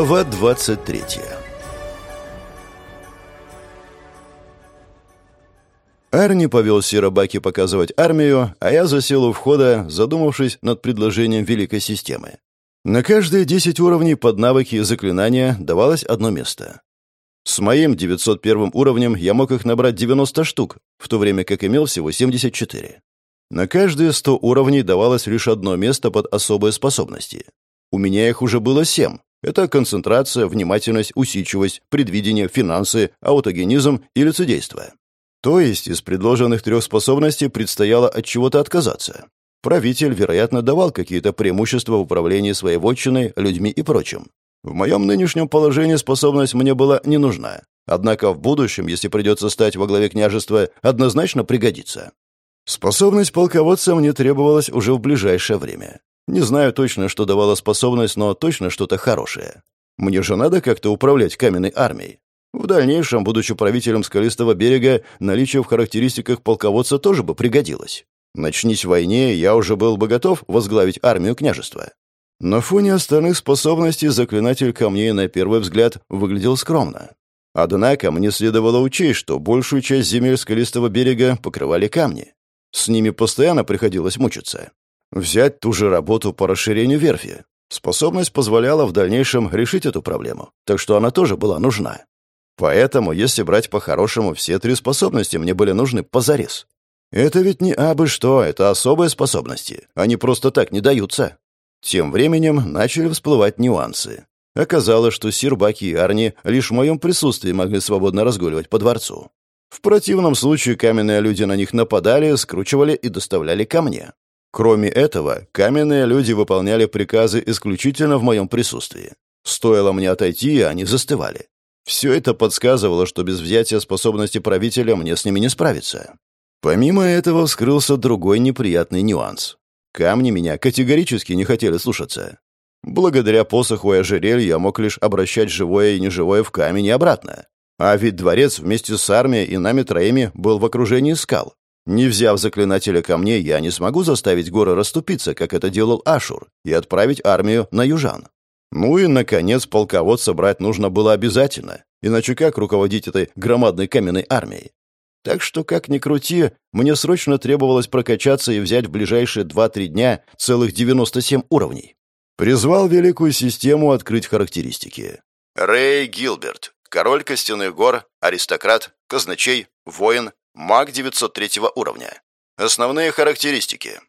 Глава 23 Арни повел Сиробаки показывать армию, а я засел у входа, задумавшись над предложением великой системы. На каждые 10 уровней под навыки и заклинания давалось одно место. С моим 901 уровнем я мог их набрать 90 штук, в то время как имел всего 74. На каждые 100 уровней давалось лишь одно место под особые способности. У меня их уже было 7. Это концентрация, внимательность, усидчивость, предвидение, финансы, аутогенизм и лицедейство. То есть из предложенных трех способностей предстояло от чего-то отказаться. Правитель, вероятно, давал какие-то преимущества в управлении своей вотчиной, людьми и прочим. В моем нынешнем положении способность мне была не нужна. Однако в будущем, если придется стать во главе княжества, однозначно пригодится. Способность полководца мне требовалась уже в ближайшее время. Не знаю точно, что давала способность, но точно что-то хорошее. Мне же надо как-то управлять каменной армией. В дальнейшем, будучи правителем скалистого берега, наличие в характеристиках полководца тоже бы пригодилось. Начнись войне, я уже был бы готов возглавить армию княжества. На фоне остальных способностей заклинатель камней на первый взгляд выглядел скромно. Однако мне следовало учесть, что большую часть земель скалистого берега покрывали камни. С ними постоянно приходилось мучиться. Взять ту же работу по расширению верфи. Способность позволяла в дальнейшем решить эту проблему, так что она тоже была нужна. Поэтому, если брать по-хорошему, все три способности мне были нужны позарез. Это ведь не абы что, это особые способности. Они просто так не даются. Тем временем начали всплывать нюансы. Оказалось, что Сирбаки и Арни лишь в моем присутствии могли свободно разгуливать по дворцу. В противном случае каменные люди на них нападали, скручивали и доставляли ко мне. Кроме этого, каменные люди выполняли приказы исключительно в моем присутствии. Стоило мне отойти, они застывали. Все это подсказывало, что без взятия способности правителя мне с ними не справиться. Помимо этого вскрылся другой неприятный нюанс. Камни меня категорически не хотели слушаться. Благодаря посоху и ожерелью я мог лишь обращать живое и неживое в камень и обратно. А ведь дворец вместе с армией и нами троими был в окружении скал. Не взяв заклинателя камней, я не смогу заставить горы расступиться, как это делал Ашур, и отправить армию на южан. Ну и, наконец, полководца брать нужно было обязательно, иначе как руководить этой громадной каменной армией? Так что, как ни крути, мне срочно требовалось прокачаться и взять в ближайшие 2-3 дня целых 97 уровней. Призвал великую систему открыть характеристики. Рэй Гилберт. Король Костяных гор, аристократ, казначей, воин, маг 903 уровня. Основные характеристики.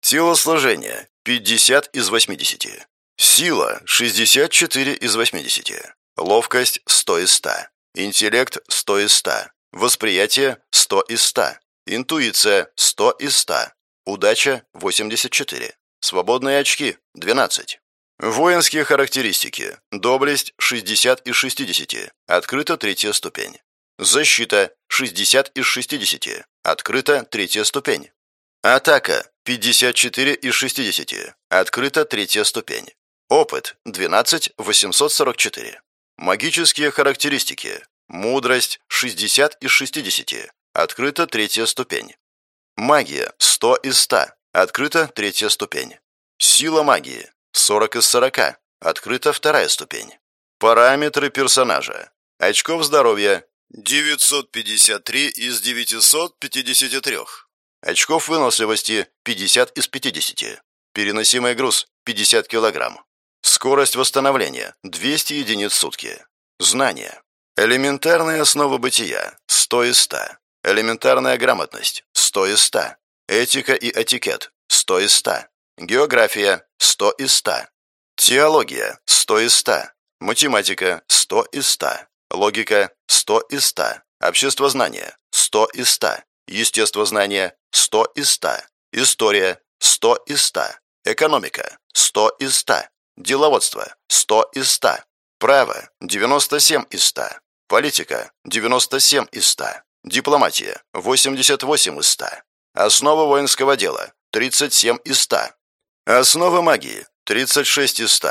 Телосложение 50 из 80. Сила 64 из 80. Ловкость 100 из 100. Интеллект 100 из 100. Восприятие 100 из 100. Интуиция 100 из 100. Удача 84. Свободные очки 12. Воинские характеристики. Доблесть 60 из 60. Открыта третья ступень. Защита 60 из 60. Открыта третья ступень. Атака 54 из 60. Открыта третья ступень. Опыт 12 844. Магические характеристики. Мудрость 60 из 60. Открыта третья ступень. Магия 100 из 100. Открыта третья ступень. Сила магии 40 из 40. Открыта вторая ступень. Параметры персонажа. Очков здоровья 953 из 953. Очков выносливости 50 из 50. Переносимый груз 50 килограмм. Скорость восстановления 200 единиц в сутки. Знания. Элементарная основа бытия 100 из 100. Элементарная грамотность 100 из 100. Этика и этикет 100 из 100. География 100 из 100. Теология 100 из 100. Математика 100 из 100. Логика 100 из 100. Обществознание 100 из 100. Естествознание 100 из 100. История 100 из 100. Экономика 100 из 100. Деловодство 100 из 100. Право 97 из 100. Политика 97 из 100. Дипломатия 88 из 100. Основа воинского дела 37 из 100. Основа магии 36 из 100.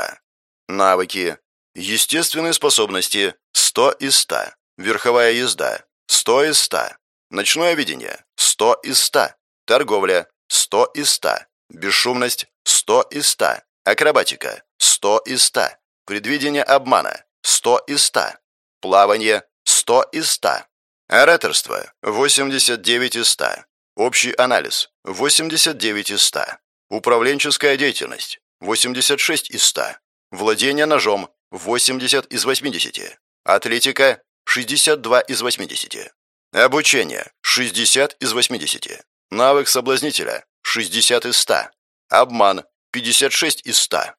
Навыки. Естественные способности 100 из 100. Верховая езда 100 из 100. Ночное видение 100 из 100. Торговля 100 из 100. Бесшумность 100 из 100. Акробатика 100 из 100. Предвидение обмана – 100 из 100. Плавание – 100 из 100. Ораторство – 89 из 100. Общий анализ – 89 из 100. Управленческая деятельность – 86 из 100. Владение ножом – 80 из 80. Атлетика – 62 из 80. Обучение – 60 из 80. Навык соблазнителя – 60 из 100. Обман – 56 из 100.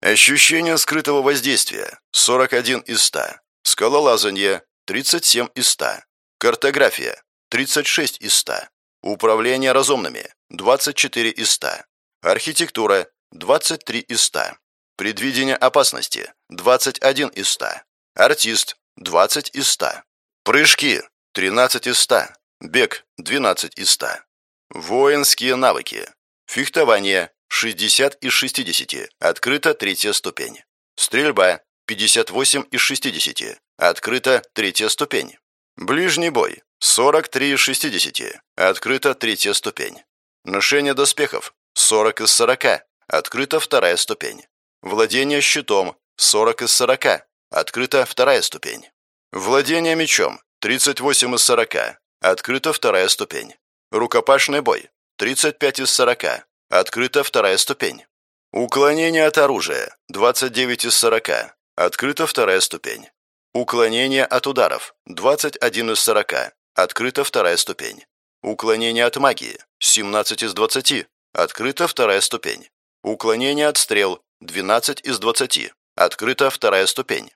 Ощущение скрытого воздействия – 41 из 100. Скалолазанье – 37 из 100. Картография – 36 из 100. Управление разумными – 24 из 100. Архитектура – 23 из 100. Предвидение опасности – 21 из 100. Артист – 20 из 100. Прыжки – 13 из 100. Бег – 12 из 100. Воинские навыки. Фехтование 60 из 60. Открыта третья ступень. Стрельба 58 из 60. Открыта третья ступень. Ближний бой 43 из 60. Открыта третья ступень. Ношение доспехов 40 из 40. Открыта вторая ступень. Владение щитом 40 из 40. Открыта вторая ступень. Владение мечом 38 из 40. Открыта вторая ступень. Рукопашный бой 35 из 40. Открыта вторая ступень. Уклонение от оружия. 29 из 40. Открыта вторая ступень. Уклонение от ударов. 21 из 40. Открыта вторая ступень. Уклонение от магии. 17 из 20. Открыта вторая ступень. Уклонение от стрел. 12 из 20. Открыта вторая ступень.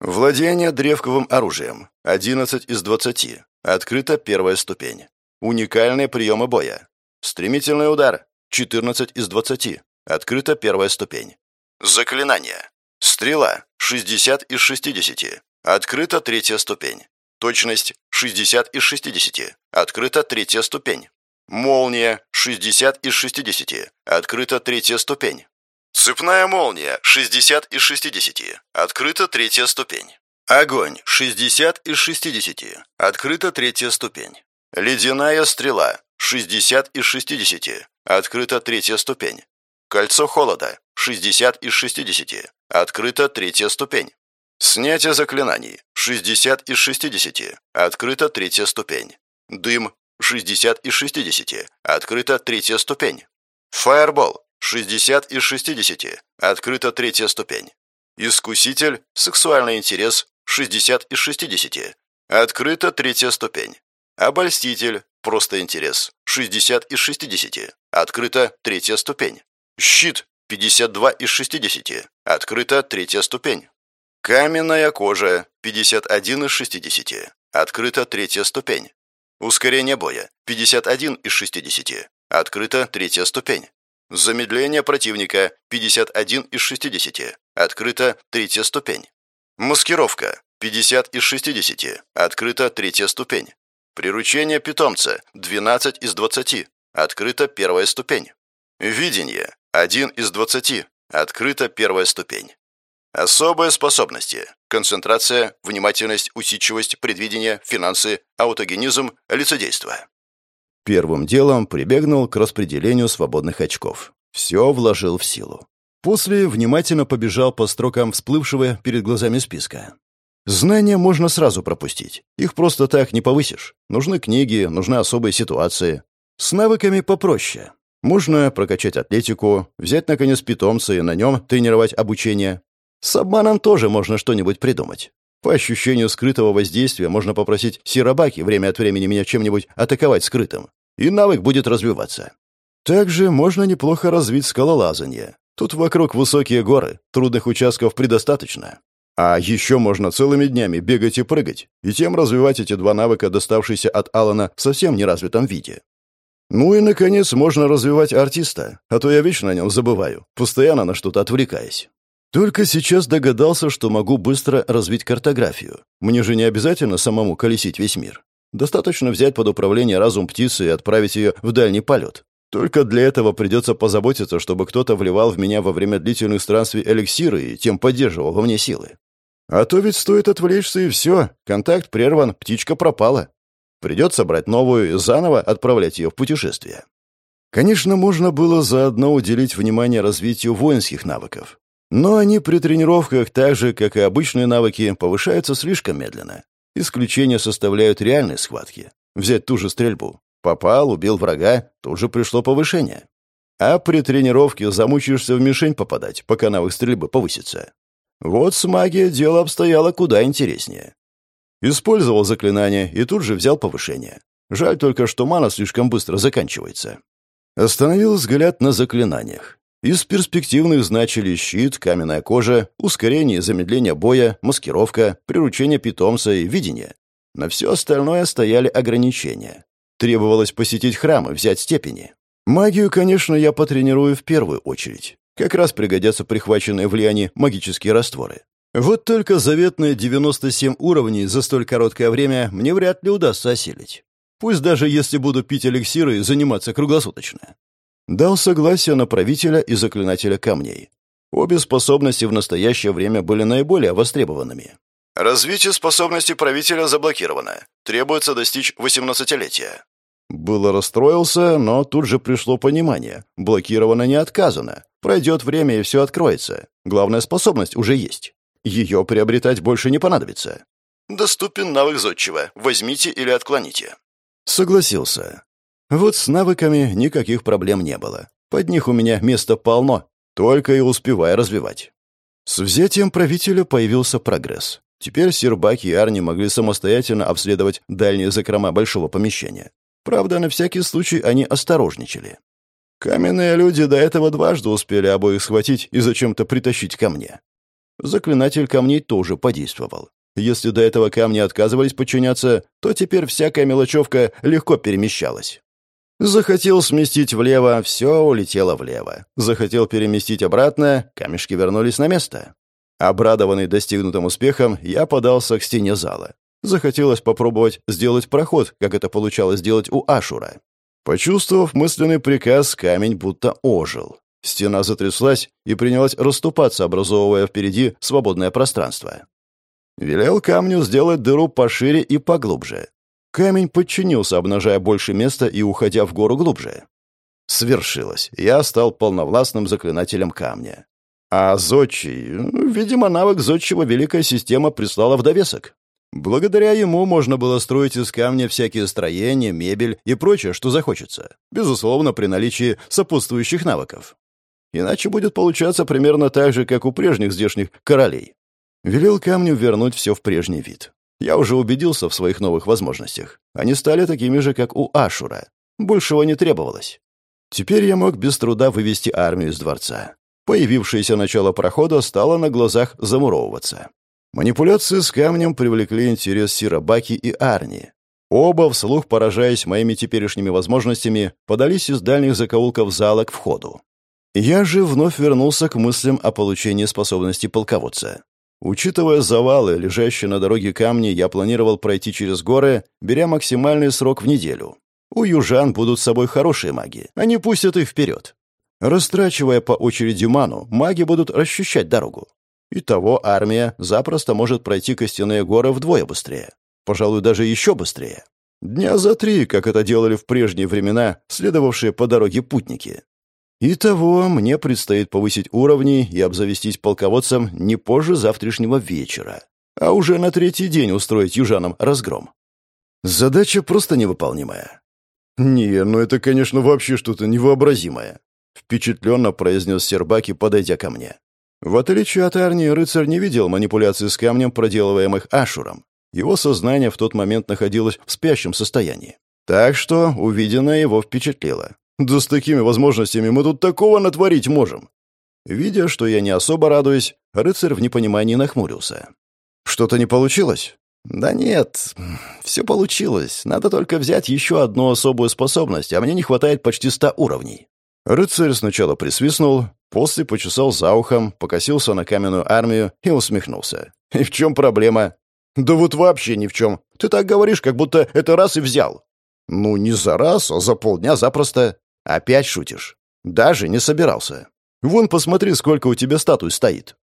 Владение древковым оружием. 11 из 20. Открыта первая ступень. Уникальные приемы боя. Стремительный удар. 14 из 20. Открыта первая ступень. Заклинание. Стрела. 60 из 60. Открыта третья ступень. Точность. 60 из 60. Открыта третья ступень. Молния. 60 из 60. Открыта третья ступень. Цепная молния. 60 из 60. Открыта третья ступень. Огонь. 60 из 60. Открыта третья ступень. Ледяная стрела. 60 из 60. Открыта третья ступень. Кольцо холода. 60 из 60. Открыта третья ступень. Снятие заклинаний. 60 из 60. Открыта третья ступень. Дым. 60 из 60. Открыта третья ступень. Фаербол. 60 из 60. Открыта третья ступень. Искуситель. Сексуальный интерес. 60 из 60. Открыта третья ступень. Обольститель. Просто интерес. 60 из 60. Открыта третья ступень. Щит. 52 из 60. Открыта третья ступень. Каменная кожа. 51 из 60. Открыта третья ступень. Ускорение боя. 51 из 60. Открыта третья ступень. Замедление противника. 51 из 60. Открыта третья ступень. Маскировка. 50 из 60. Открыта третья ступень. Приручение питомца – 12 из 20. Открыта первая ступень. Видение – 1 из 20. Открыта первая ступень. Особые способности. Концентрация, внимательность, усидчивость, предвидение, финансы, аутогенизм, лицедейство. Первым делом прибегнул к распределению свободных очков. Все вложил в силу. После внимательно побежал по строкам всплывшего перед глазами списка. Знания можно сразу пропустить. Их просто так не повысишь. Нужны книги, нужны особые ситуации. С навыками попроще. Можно прокачать атлетику, взять, наконец, питомца и на нем тренировать обучение. С обманом тоже можно что-нибудь придумать. По ощущению скрытого воздействия можно попросить Сиробаки время от времени меня чем-нибудь атаковать скрытым. И навык будет развиваться. Также можно неплохо развить скалолазание. Тут вокруг высокие горы, трудных участков предостаточно. А еще можно целыми днями бегать и прыгать, и тем развивать эти два навыка, доставшиеся от Алана в совсем неразвитом виде. Ну и, наконец, можно развивать артиста, а то я вечно о нем забываю, постоянно на что-то отвлекаясь. Только сейчас догадался, что могу быстро развить картографию. Мне же не обязательно самому колесить весь мир. Достаточно взять под управление разум птицы и отправить ее в дальний полет. Только для этого придется позаботиться, чтобы кто-то вливал в меня во время длительных странствий эликсиры и тем поддерживал во мне силы. А то ведь стоит отвлечься и все, контакт прерван, птичка пропала. Придется брать новую и заново отправлять ее в путешествие. Конечно, можно было заодно уделить внимание развитию воинских навыков. Но они при тренировках, так же, как и обычные навыки, повышаются слишком медленно. Исключения составляют реальные схватки. Взять ту же стрельбу. Попал, убил врага, тут же пришло повышение. А при тренировке замучаешься в мишень попадать, пока навык стрельбы повысится. Вот с магией дело обстояло куда интереснее. Использовал заклинание и тут же взял повышение. Жаль только, что мана слишком быстро заканчивается. Остановил взгляд на заклинаниях. Из перспективных значили щит, каменная кожа, ускорение и замедление боя, маскировка, приручение питомца и видение. На все остальное стояли ограничения. Требовалось посетить храмы, взять степени. Магию, конечно, я потренирую в первую очередь. Как раз пригодятся прихваченные влияние магические растворы. Вот только заветные 97 уровней за столь короткое время мне вряд ли удастся осилить. Пусть даже если буду пить эликсиры и заниматься круглосуточно. Дал согласие на правителя и заклинателя камней. Обе способности в настоящее время были наиболее востребованными. Развитие способности правителя заблокировано. Требуется достичь 18-летия. Было расстроился, но тут же пришло понимание. Блокировано не отказано. Пройдет время, и все откроется. Главная способность уже есть. Ее приобретать больше не понадобится. Доступен навык зодчего. Возьмите или отклоните. Согласился. Вот с навыками никаких проблем не было. Под них у меня места полно, только и успевая развивать. С взятием правителя появился прогресс. Теперь Сербаки и Арни могли самостоятельно обследовать дальние закрома большого помещения. Правда, на всякий случай они осторожничали. Каменные люди до этого дважды успели обоих схватить и зачем-то притащить ко мне. Заклинатель камней тоже подействовал. Если до этого камни отказывались подчиняться, то теперь всякая мелочевка легко перемещалась. Захотел сместить влево, все улетело влево. Захотел переместить обратно, камешки вернулись на место. Обрадованный достигнутым успехом, я подался к стене зала. Захотелось попробовать сделать проход, как это получалось сделать у Ашура. Почувствовав мысленный приказ, камень будто ожил. Стена затряслась и принялась расступаться, образовывая впереди свободное пространство. Велел камню сделать дыру пошире и поглубже. Камень подчинился, обнажая больше места и уходя в гору глубже. Свершилось. Я стал полновластным заклинателем камня. А зодчий... Видимо, навык зодчего великая система прислала в довесок. Благодаря ему можно было строить из камня всякие строения, мебель и прочее, что захочется. Безусловно, при наличии сопутствующих навыков. Иначе будет получаться примерно так же, как у прежних здешних королей. Велел камню вернуть все в прежний вид. Я уже убедился в своих новых возможностях. Они стали такими же, как у Ашура. Большего не требовалось. Теперь я мог без труда вывести армию из дворца. Появившееся начало прохода стало на глазах замуровываться. Манипуляции с камнем привлекли интерес Сирабаки и Арни. Оба, вслух поражаясь моими теперешними возможностями, подались из дальних закоулков зала к входу. Я же вновь вернулся к мыслям о получении способности полководца. Учитывая завалы, лежащие на дороге камни, я планировал пройти через горы, беря максимальный срок в неделю. У южан будут с собой хорошие маги, они пустят их вперед. Растрачивая по очереди ману, маги будут расчищать дорогу. Итого армия запросто может пройти костяные горы вдвое быстрее. Пожалуй, даже еще быстрее. Дня за три, как это делали в прежние времена, следовавшие по дороге путники. Итого мне предстоит повысить уровни и обзавестись полководцем не позже завтрашнего вечера, а уже на третий день устроить южанам разгром. Задача просто невыполнимая. «Не, ну это, конечно, вообще что-то невообразимое», — впечатленно произнес Сербаки, подойдя ко мне. В отличие от Арни, рыцарь не видел манипуляций с камнем, проделываемых Ашуром. Его сознание в тот момент находилось в спящем состоянии. Так что увиденное его впечатлило. Да с такими возможностями мы тут такого натворить можем. Видя, что я не особо радуюсь, рыцарь в непонимании нахмурился. Что-то не получилось? Да нет, все получилось. Надо только взять еще одну особую способность, а мне не хватает почти ста уровней. Рыцарь сначала присвистнул, после почесал за ухом, покосился на каменную армию и усмехнулся. «И в чем проблема?» «Да вот вообще ни в чем. Ты так говоришь, как будто это раз и взял». «Ну, не за раз, а за полдня запросто». «Опять шутишь?» «Даже не собирался. Вон, посмотри, сколько у тебя статуй стоит».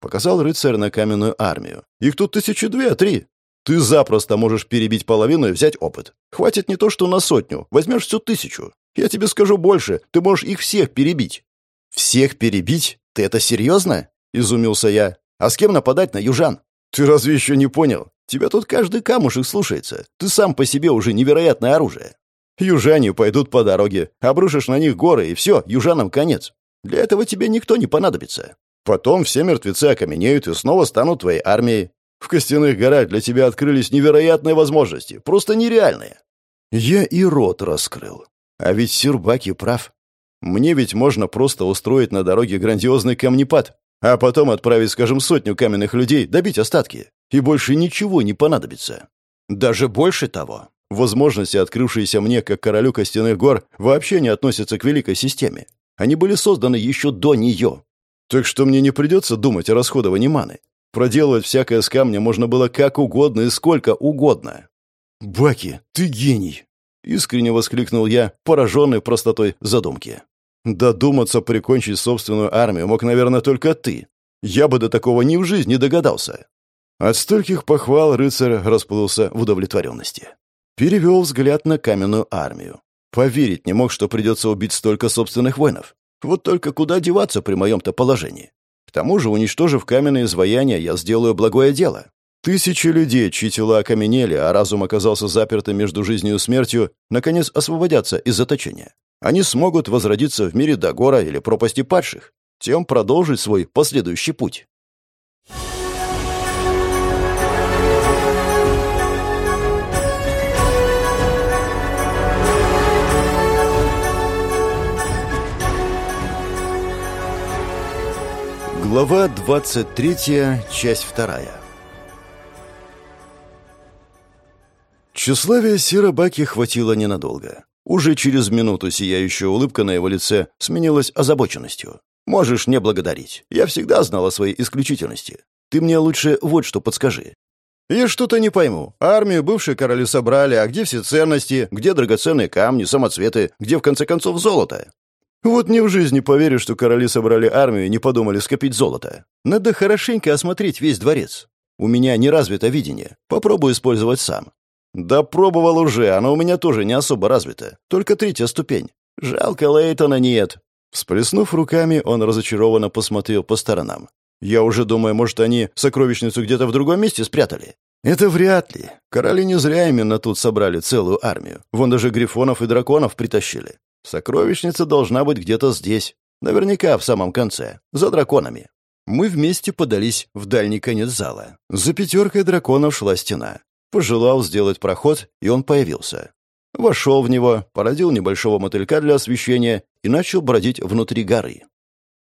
Показал рыцарь на каменную армию. «Их тут тысячи две, три. Ты запросто можешь перебить половину и взять опыт. Хватит не то что на сотню, возьмешь всю тысячу. Я тебе скажу больше, ты можешь их всех перебить». «Всех перебить? Ты это серьезно?» — изумился я. «А с кем нападать на южан?» «Ты разве еще не понял? Тебя тут каждый камушек слушается. Ты сам по себе уже невероятное оружие. Южане пойдут по дороге, обрушишь на них горы, и все, южанам конец. Для этого тебе никто не понадобится. Потом все мертвецы окаменеют и снова станут твоей армией. В костяных горах для тебя открылись невероятные возможности, просто нереальные. Я и рот раскрыл. А ведь Сирбаки прав. Мне ведь можно просто устроить на дороге грандиозный камнепад, а потом отправить, скажем, сотню каменных людей добить остатки, и больше ничего не понадобится. Даже больше того. Возможности, открывшиеся мне как королю костяных гор, вообще не относятся к великой системе. Они были созданы еще до нее. Так что мне не придется думать о расходовании маны. Проделывать всякое с камня можно было как угодно и сколько угодно. «Баки, ты гений!» — искренне воскликнул я, пораженный простотой задумки. «Додуматься прикончить собственную армию мог, наверное, только ты. Я бы до такого ни в жизни догадался». От стольких похвал рыцарь расплылся в удовлетворенности. Перевел взгляд на каменную армию. Поверить не мог, что придется убить столько собственных воинов. Вот только куда деваться при моем-то положении? К тому же, уничтожив каменные изваяния, я сделаю благое дело. Тысячи людей, чьи тела окаменели, а разум оказался запертым между жизнью и смертью, наконец освободятся из заточения. Они смогут возродиться в мире Дагора или пропасти падших, тем продолжить свой последующий путь. Глава 23, часть 2 Тщеславия Сиробаки хватило ненадолго. Уже через минуту сияющая улыбка на его лице сменилась озабоченностью. «Можешь не благодарить. Я всегда знал о своей исключительности. Ты мне лучше вот что подскажи. Я что-то не пойму. Армию бывшие короли собрали, а где все ценности, где драгоценные камни, самоцветы, где, в конце концов, золото? Вот ни в жизни поверю, что короли собрали армию и не подумали скопить золото. Надо хорошенько осмотреть весь дворец. У меня не развито видение. Попробую использовать сам. Да пробовал уже, оно у меня тоже не особо развито. Только третья ступень. Жалко, Лейтона нет. Всплеснув руками, он разочарованно посмотрел по сторонам. Я уже думаю, может, они сокровищницу где-то в другом месте спрятали. Это вряд ли. Короли не зря именно тут собрали целую армию. Вон даже грифонов и драконов притащили. Сокровищница должна быть где-то здесь. Наверняка в самом конце, за драконами. Мы вместе подались в дальний конец зала. За пятеркой драконов шла стена. Пожелал сделать проход, и он появился. Вошел в него, породил небольшого мотылька для освещения и начал бродить внутри горы.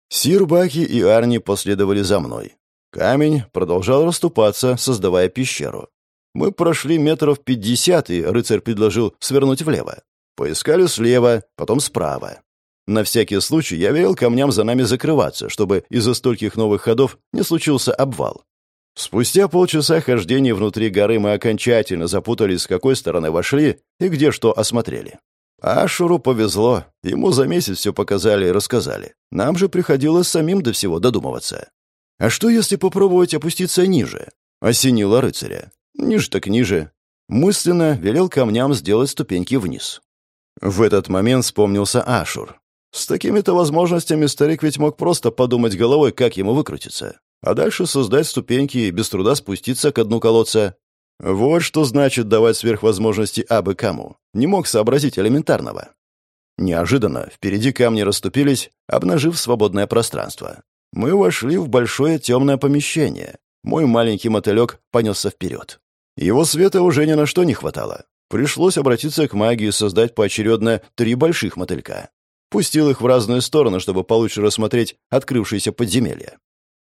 Сир Баки и Арни последовали за мной. Камень продолжал расступаться, создавая пещеру. Мы прошли метров пятьдесят, и рыцарь предложил свернуть влево. Поискали слева, потом справа. На всякий случай я велел камням за нами закрываться, чтобы из-за стольких новых ходов не случился обвал. Спустя полчаса хождения внутри горы мы окончательно запутались, с какой стороны вошли и где что осмотрели. Ашуру повезло, ему за месяц все показали и рассказали. Нам же приходилось самим до всего додумываться. А что, если попробовать опуститься ниже? Осенило рыцаря. Ниже так ниже. Мысленно велел камням сделать ступеньки вниз. В этот момент вспомнился Ашур. С такими-то возможностями старик ведь мог просто подумать головой, как ему выкрутиться, а дальше создать ступеньки и без труда спуститься к дну колодца. Вот что значит давать сверхвозможности абы кому. Не мог сообразить элементарного. Неожиданно впереди камни расступились, обнажив свободное пространство. Мы вошли в большое темное помещение. Мой маленький мотылек понесся вперед. Его света уже ни на что не хватало. Пришлось обратиться к магии и создать поочередно три больших мотылька. Пустил их в разные стороны, чтобы получше рассмотреть открывшееся подземелье.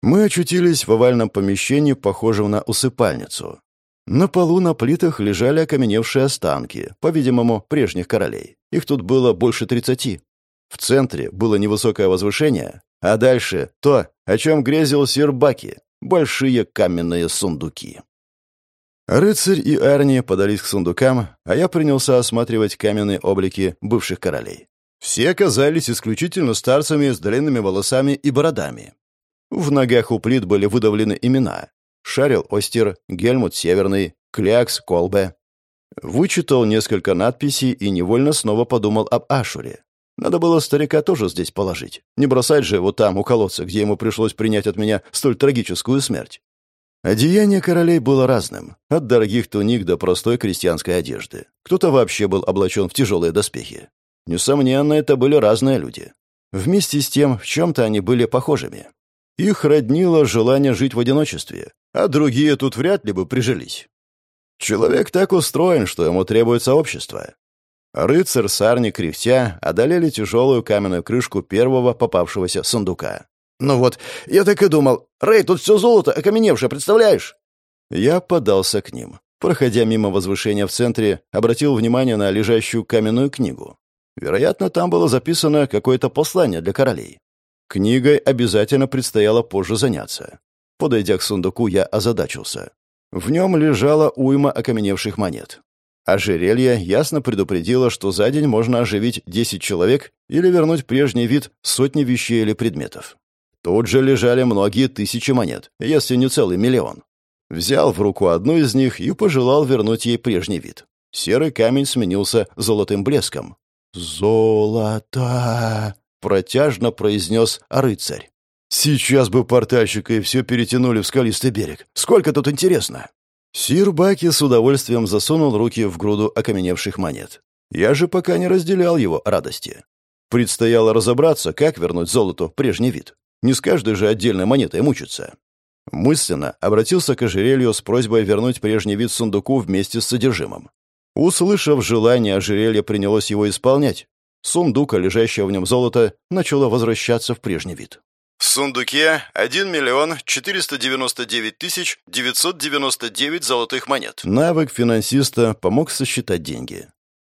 Мы очутились в овальном помещении, похожем на усыпальницу. На полу на плитах лежали окаменевшие останки, по-видимому, прежних королей. Их тут было больше тридцати. В центре было невысокое возвышение, а дальше то, о чем грезил сир Баки — большие каменные сундуки. Рыцарь и Арни подались к сундукам, а я принялся осматривать каменные облики бывших королей. Все оказались исключительно старцами с длинными волосами и бородами. В ногах у плит были выдавлены имена. Шарил Остер, Гельмут Северный, Клякс Колбе. Вычитал несколько надписей и невольно снова подумал об Ашуре. Надо было старика тоже здесь положить. Не бросать же его там, у колодца, где ему пришлось принять от меня столь трагическую смерть. Одеяние королей было разным, от дорогих туник до простой крестьянской одежды. Кто-то вообще был облачен в тяжелые доспехи. Несомненно, это были разные люди. Вместе с тем, в чем-то они были похожими. Их роднило желание жить в одиночестве, а другие тут вряд ли бы прижились. Человек так устроен, что ему требуется общество. Рыцарь с Арни кряхтя одолели тяжелую каменную крышку первого попавшегося сундука. «Ну вот, я так и думал. Рэй, тут все золото окаменевшее, представляешь?» Я подался к ним. Проходя мимо возвышения в центре, обратил внимание на лежащую каменную книгу. Вероятно, там было записано какое-то послание для королей. Книгой обязательно предстояло позже заняться. Подойдя к сундуку, я озадачился. В нем лежала уйма окаменевших монет. Ожерелье ясно предупредило, что за день можно оживить 10 человек или вернуть прежний вид сотни вещей или предметов. Тут же лежали многие тысячи монет, если не целый миллион. Взял в руку одну из них и пожелал вернуть ей прежний вид. Серый камень сменился золотым блеском. «Золото!» — протяжно произнес рыцарь. «Сейчас бы портальщика и все перетянули в скалистый берег. Сколько тут интересно!» Сир Баки с удовольствием засунул руки в груду окаменевших монет. Я же пока не разделял его радости. Предстояло разобраться, как вернуть золоту прежний вид. Не с каждой же отдельной монетой мучиться. Мысленно обратился к ожерелью с просьбой вернуть прежний вид сундуку вместе с содержимым. Услышав желание, ожерелье принялось его исполнять. Сундука, лежащее в нем золото, начало возвращаться в прежний вид. В сундуке 1 миллион 499 тысяч 999 золотых монет. Навык финансиста помог сосчитать деньги.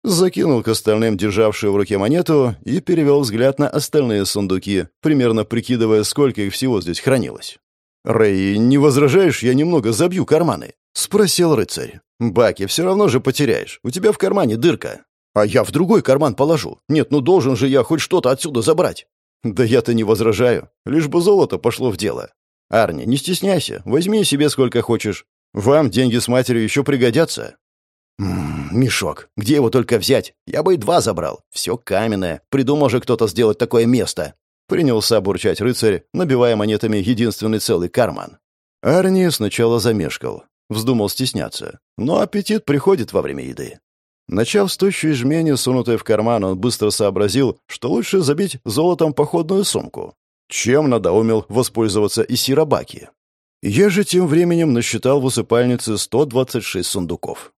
Закинул к остальным державшую в руке монету и перевел взгляд на остальные сундуки, примерно прикидывая, сколько их всего здесь хранилось. «Рэй, не возражаешь, я немного забью карманы?» — спросил рыцарь. «Баки, все равно же потеряешь. У тебя в кармане дырка. А я в другой карман положу. Нет, ну должен же я хоть что-то отсюда забрать». «Да я-то не возражаю. Лишь бы золото пошло в дело. Арни, не стесняйся, возьми себе сколько хочешь. Вам деньги с матерью еще пригодятся». «М -м, «Мешок. Где его только взять? Я бы и два забрал. Все каменное. Придумал же кто-то сделать такое место». Принялся бурчать рыцарь, набивая монетами единственный целый карман. Арни сначала замешкал. Вздумал стесняться. Но аппетит приходит во время еды. Начав с тощей жмени, сунутой в карман, он быстро сообразил, что лучше забить золотом походную сумку. Чем надоумил воспользоваться и сиробаки. Я же тем временем насчитал в усыпальнице 126 сундуков.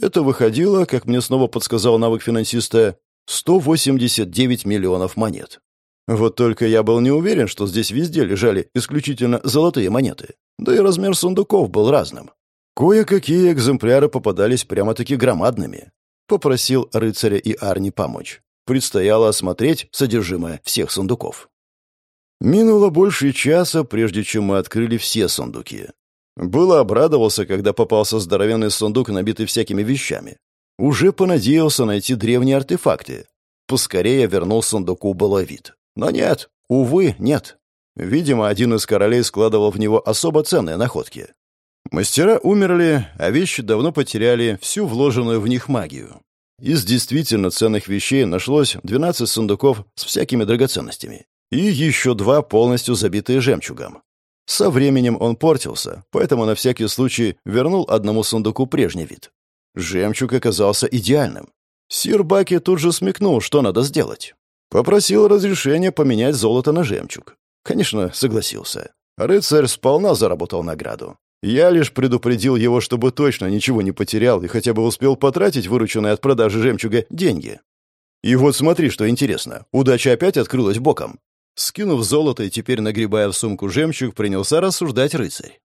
Это выходило, как мне снова подсказал навык финансиста, 189 миллионов монет. Вот только я был не уверен, что здесь везде лежали исключительно золотые монеты. Да и размер сундуков был разным. Кое-какие экземпляры попадались прямо-таки громадными. Попросил рыцаря и Арни помочь. Предстояло осмотреть содержимое всех сундуков. Минуло больше часа, прежде чем мы открыли все сундуки. Было обрадовался, когда попался здоровенный сундук, набитый всякими вещами. Уже понадеялся найти древние артефакты. Поскорее вернул сундуку было вид. Но нет, увы, нет. Видимо, один из королей складывал в него особо ценные находки. Мастера умерли, а вещи давно потеряли всю вложенную в них магию. Из действительно ценных вещей нашлось 12 сундуков с всякими драгоценностями и еще два полностью забитые жемчугом. Со временем он портился, поэтому на всякий случай вернул одному сундуку прежний вид. Жемчуг оказался идеальным. Сир Баки тут же смекнул, что надо сделать. Попросил разрешения поменять золото на жемчуг. Конечно, согласился. Рыцарь сполна заработал награду. Я лишь предупредил его, чтобы точно ничего не потерял и хотя бы успел потратить вырученные от продажи жемчуга деньги. И вот смотри, что интересно. Удача опять открылась боком. Скинув золото и теперь нагребая в сумку жемчуг, принялся рассуждать рыцарь.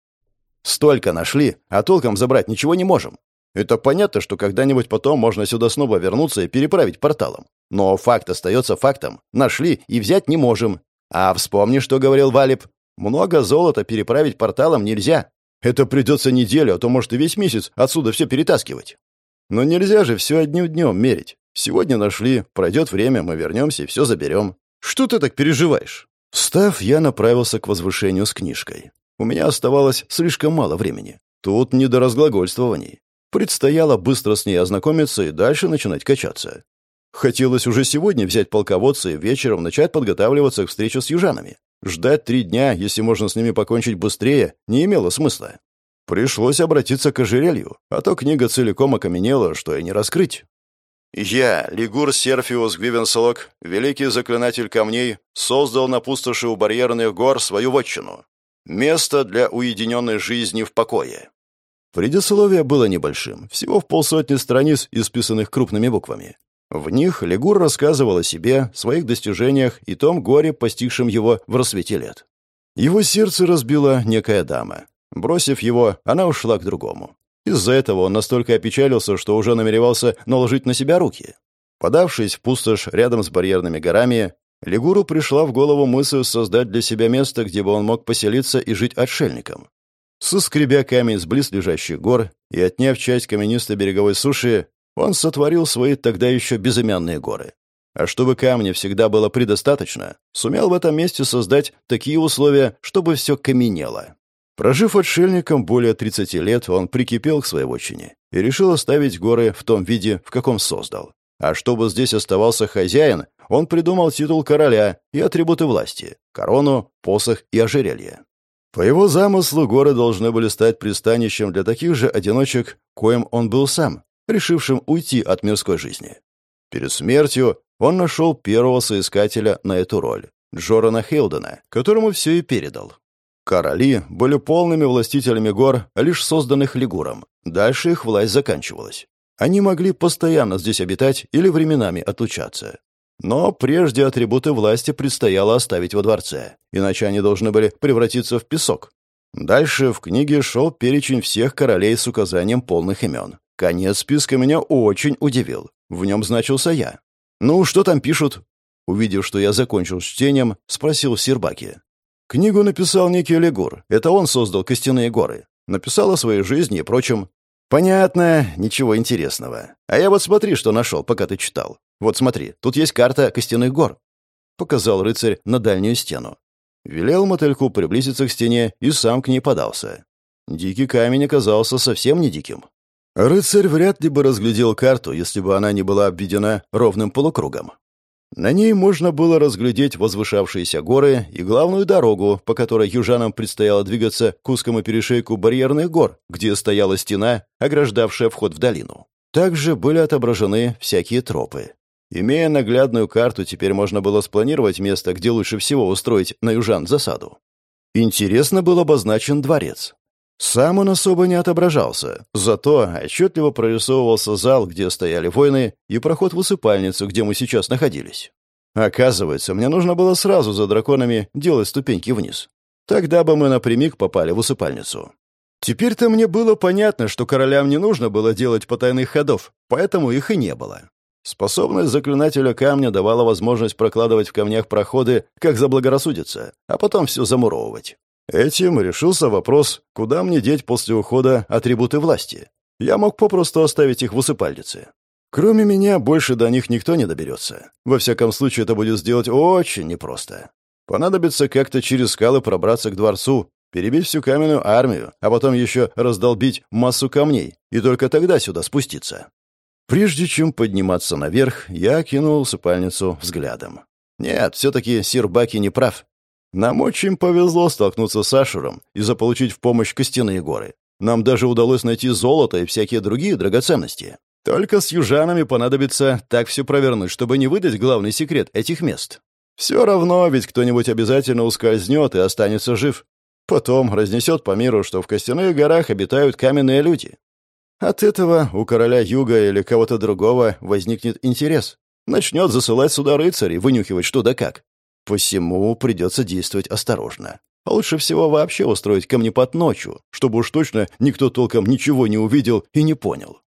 «Столько нашли, а толком забрать ничего не можем. Это понятно, что когда-нибудь потом можно сюда снова вернуться и переправить порталом. Но факт остается фактом. Нашли и взять не можем. А вспомни, что говорил Валип. Много золота переправить порталом нельзя. Это придется неделю, а то, может, и весь месяц отсюда все перетаскивать. Но нельзя же все одним днем мерить. Сегодня нашли, пройдет время, мы вернемся и все заберем. Что ты так переживаешь?» Встав, я направился к возвышению с книжкой. У меня оставалось слишком мало времени. Тут не до разглагольствований. Предстояло быстро с ней ознакомиться и дальше начинать качаться. Хотелось уже сегодня взять полководца и вечером начать подготавливаться к встрече с южанами. Ждать три дня, если можно с ними покончить быстрее, не имело смысла. Пришлось обратиться к ожерелью, а то книга целиком окаменела, что и не раскрыть. Я, Лигур Серфиус Гвивенсолок, великий заклинатель камней, создал на пустоши у барьерных гор свою вотчину. Место для уединенной жизни в покое. Предисловие было небольшим, всего в полсотни страниц, исписанных крупными буквами. В них Лигур рассказывал о себе, своих достижениях и том горе, постигшем его в рассвете лет. Его сердце разбила некая дама. Бросив его, она ушла к другому. Из-за этого он настолько опечалился, что уже намеревался наложить на себя руки. Подавшись в пустошь рядом с барьерными горами, Лигуру пришла в голову мысль создать для себя место, где бы он мог поселиться и жить отшельником. Соскребя камень с близлежащих гор и отняв часть каменистой береговой суши, он сотворил свои тогда еще безымянные горы. А чтобы камня всегда было предостаточно, сумел в этом месте создать такие условия, чтобы все каменело. Прожив отшельником более 30 лет, он прикипел к своей вотчине и решил оставить горы в том виде, в каком создал. А чтобы здесь оставался хозяин, он придумал титул короля и атрибуты власти — корону, посох и ожерелье. По его замыслу горы должны были стать пристанищем для таких же одиночек, коим он был сам, решившим уйти от мирской жизни. Перед смертью он нашел первого соискателя на эту роль — Джорана Хейлдена, которому все и передал. Короли были полными властителями гор, лишь созданных Лигуром. Дальше их власть заканчивалась. Они могли постоянно здесь обитать или временами отлучаться. Но прежде атрибуты власти предстояло оставить во дворце, иначе они должны были превратиться в песок. Дальше в книге шел перечень всех королей с указанием полных имен. Конец списка меня очень удивил. В нем значился я. «Ну, что там пишут?» Увидев, что я закончил с чтением, спросил Сербаки. Книгу написал некий Легур. Это он создал костяные горы. Написал о своей жизни и прочем. Понятно, ничего интересного. А я вот смотри, что нашел, пока ты читал. Вот смотри, тут есть карта костяных гор. Показал рыцарь на дальнюю стену. Велел мотыльку приблизиться к стене и сам к ней подался. Дикий камень оказался совсем не диким. Рыцарь вряд ли бы разглядел карту, если бы она не была обведена ровным полукругом. На ней можно было разглядеть возвышавшиеся горы и главную дорогу, по которой южанам предстояло двигаться к узкому перешейку барьерных гор, где стояла стена, ограждавшая вход в долину. Также были отображены всякие тропы. Имея наглядную карту, теперь можно было спланировать место, где лучше всего устроить на южан засаду. Интересно был обозначен дворец. Сам он особо не отображался, зато отчетливо прорисовывался зал, где стояли воины, и проход в усыпальницу, где мы сейчас находились. Оказывается, мне нужно было сразу за драконами делать ступеньки вниз. Тогда бы мы напрямик попали в усыпальницу. Теперь-то мне было понятно, что королям не нужно было делать потайных ходов, поэтому их и не было. Способность заклинателя камня давала возможность прокладывать в камнях проходы, как заблагорассудится, а потом все замуровывать. Этим решился вопрос, куда мне деть после ухода атрибуты власти. Я мог попросту оставить их в усыпальнице. Кроме меня, больше до них никто не доберется. Во всяком случае, это будет сделать очень непросто. Понадобится как-то через скалы пробраться к дворцу, перебить всю каменную армию, а потом еще раздолбить массу камней, и только тогда сюда спуститься. Прежде чем подниматься наверх, я кинул усыпальницу взглядом. Нет, все-таки сир Баки не прав. Нам очень повезло столкнуться с Ашером и заполучить в помощь костяные горы. Нам даже удалось найти золото и всякие другие драгоценности. Только с южанами понадобится так все провернуть, чтобы не выдать главный секрет этих мест. Все равно ведь кто-нибудь обязательно ускользнет и останется жив. Потом разнесет по миру, что в костяных горах обитают каменные люди. От этого у короля юга или кого-то другого возникнет интерес. Начнет засылать сюда рыцарей, вынюхивать что да как. Посему придется действовать осторожно. А лучше всего вообще устроить камнепад ночью, чтобы уж точно никто толком ничего не увидел и не понял.